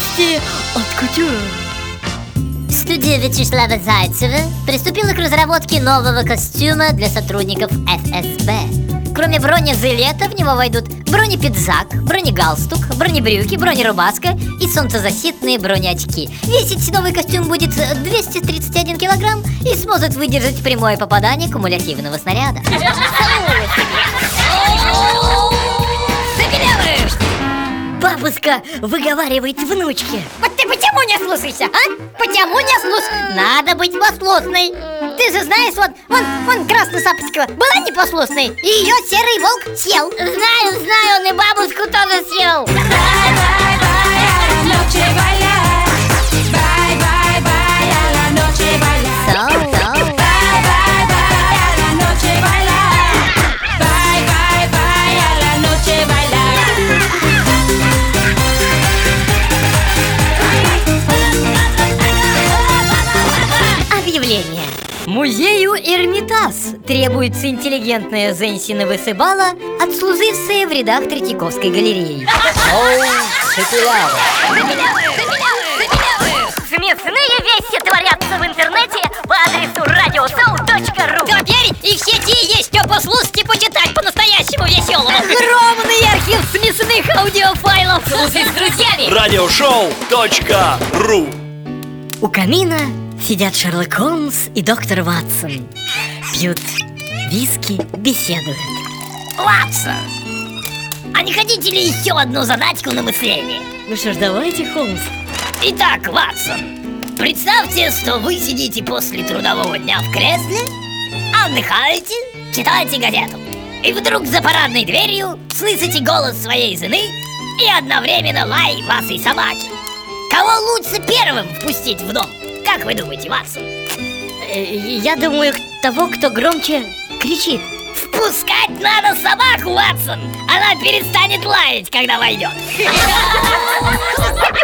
удовольствие от кутюра. Студия Вячеслава Зайцева приступила к разработке нового костюма для сотрудников ФСБ. Кроме бронежилета в него войдут бронепиджак, бронегалстук, бронебрюки, бронерубаска и солнцезащитные бронеочки. Весить новый костюм будет 231 килограмм и сможет выдержать прямое попадание кумулятивного снаряда. Бабушка выговаривает внучке. Вот ты почему не слушаешься, а? Почему не слушаешься? Надо быть послушной. Ты же знаешь, вот, вон, вон Красносапского была непослушной И ее серый волк съел. Знаю, знаю, он и бабушку тоже съел Объявление Музею Эрмитаж требуется интеллигентная Зенсина Высыбала, отслужившая в рядах Третьяковской галереи. Смешные вещи творятся в интернете по адресу radioshow.ru Теперь и в сети есть что послушать и почитать по-настоящему веселому Огромный архив смешных аудиофайлов. Слушай с друзьями. Радиошоу.ру У камина сидят Шерлок Холмс и доктор Ватсон Пьют виски, беседуют Ватсон, а не хотите ли еще одну задачку на мышление? Ну что ж, давайте, Холмс Итак, Ватсон, представьте, что вы сидите после трудового дня в кресле, отдыхаете, читаете газету. И вдруг за парадной дверью слышите голос своей жены и одновременно лай вашей собаки. Кого лучше первым впустить в дом? Как вы думаете, Ватсон? Э, Я думаю, того, кто громче кричит Впускать надо собаку, Ватсон! Она перестанет лаять, когда войдет.